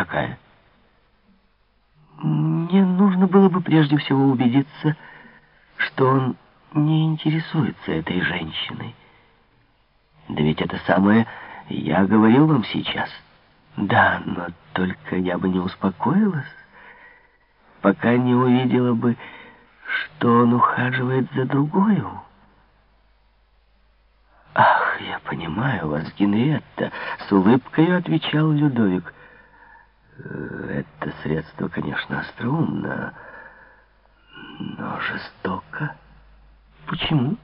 Какая? Мне нужно было бы прежде всего убедиться, что он не интересуется этой женщиной. Да ведь это самое я говорил вам сейчас. Да, но только я бы не успокоилась, пока не увидела бы, что он ухаживает за другую. «Ах, я понимаю вас, Генриетта!» — с улыбкой отвечал Людовик. «Э, «Это средство, конечно, остроумно, но жестоко. Почему?»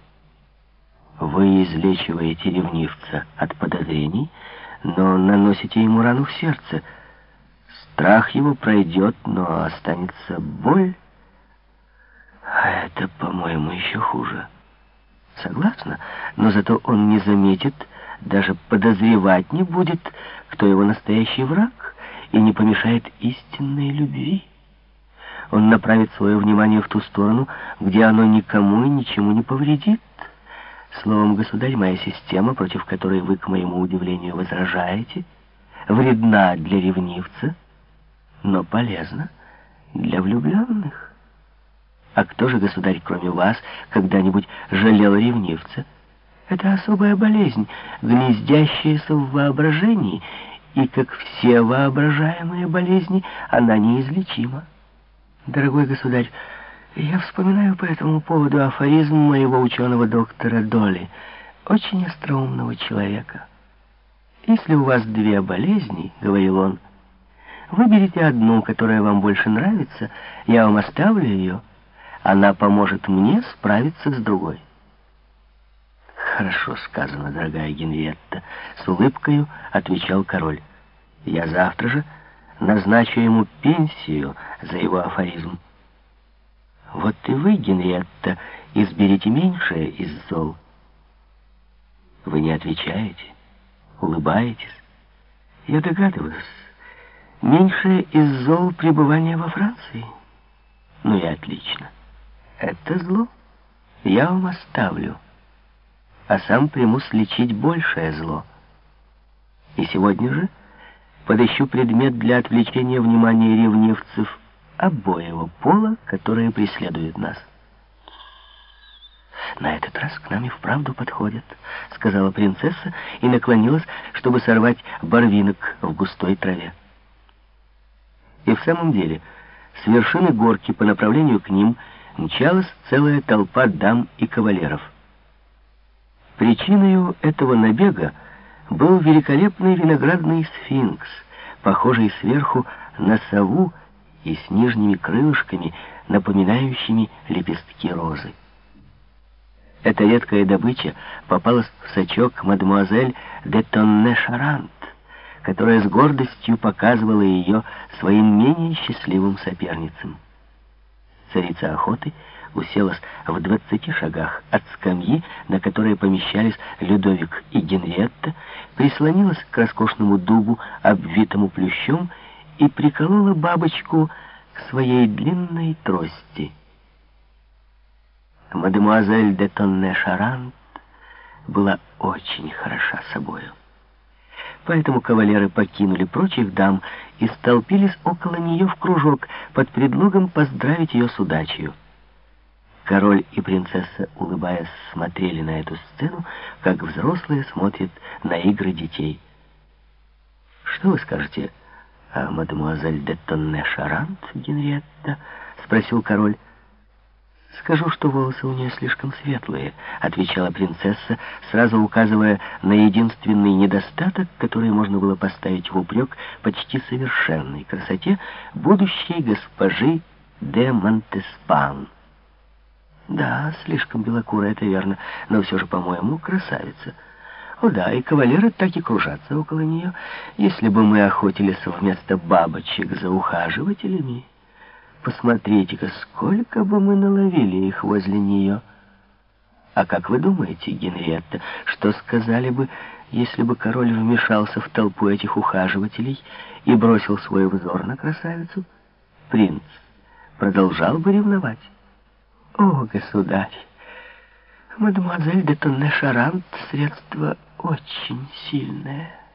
«Вы излечиваете ревнивца от подозрений, но наносите ему рану в сердце. Страх его пройдет, но останется боль. А это, по-моему, еще хуже». Согласна, но зато он не заметит, даже подозревать не будет, кто его настоящий враг, и не помешает истинной любви. Он направит свое внимание в ту сторону, где оно никому и ничему не повредит. Словом, государь, моя система, против которой вы, к моему удивлению, возражаете, вредна для ревнивца, но полезна для влюбленных. А кто же, государь, кроме вас, когда-нибудь жалел ревнивца? Это особая болезнь, гнездящаяся в воображении, и, как все воображаемые болезни, она неизлечима. Дорогой государь, я вспоминаю по этому поводу афоризм моего ученого доктора Доли, очень остроумного человека. «Если у вас две болезни, — говорил он, — выберите одну, которая вам больше нравится, я вам оставлю ее, — она поможет мне справиться с другой. «Хорошо сказано, дорогая Генриетта», — с улыбкою отвечал король. «Я завтра же назначу ему пенсию за его афоризм». «Вот и вы, Генриетта, изберите меньшее из зол». Вы не отвечаете, улыбаетесь. Я догадываюсь. Меньшее из зол пребывания во Франции. Ну и отлично. Это зло я вам оставлю, а сам примусь лечить большее зло. И сегодня же подыщу предмет для отвлечения внимания ревнивцев обоего пола, которые преследуют нас. «На этот раз к нам и вправду подходят», — сказала принцесса и наклонилась, чтобы сорвать барвинок в густой траве. И в самом деле, с вершины горки по направлению к ним — мчалась целая толпа дам и кавалеров. Причиной этого набега был великолепный виноградный сфинкс, похожий сверху на сову и с нижними крылышками, напоминающими лепестки розы. Эта редкая добыча попалась в сачок мадемуазель де Тонне-Шарант, которая с гордостью показывала ее своим менее счастливым соперницам. Царица охоты уселась в двадцати шагах от скамьи, на которой помещались Людовик и Генриетта, прислонилась к роскошному дубу, обвитому плющом, и приколола бабочку к своей длинной трости. Мадемуазель де Тонне-Шарант была очень хороша собою. Поэтому кавалеры покинули прочих дам и столпились около нее в кружок под предлогом поздравить ее с удачей. Король и принцесса, улыбаясь, смотрели на эту сцену, как взрослые смотрят на игры детей. «Что вы скажете о мадемуазель де Тонне-Шарант, Генриетта?» — спросил король. «Скажу, что волосы у нее слишком светлые», — отвечала принцесса, сразу указывая на единственный недостаток, который можно было поставить в упрек почти совершенной красоте будущей госпожи де Монтеспан. «Да, слишком белокурая, это верно, но все же, по-моему, красавица». О да, и кавалеры так и кружатся около нее. Если бы мы охотились вместо бабочек за ухаживателями... Посмотрите-ка, сколько бы мы наловили их возле нее. А как вы думаете, Генриетта, что сказали бы, если бы король вмешался в толпу этих ухаживателей и бросил свой взор на красавицу? Принц продолжал бы ревновать. О, государь, мадемуазель де Тонне Шарант средство очень сильное.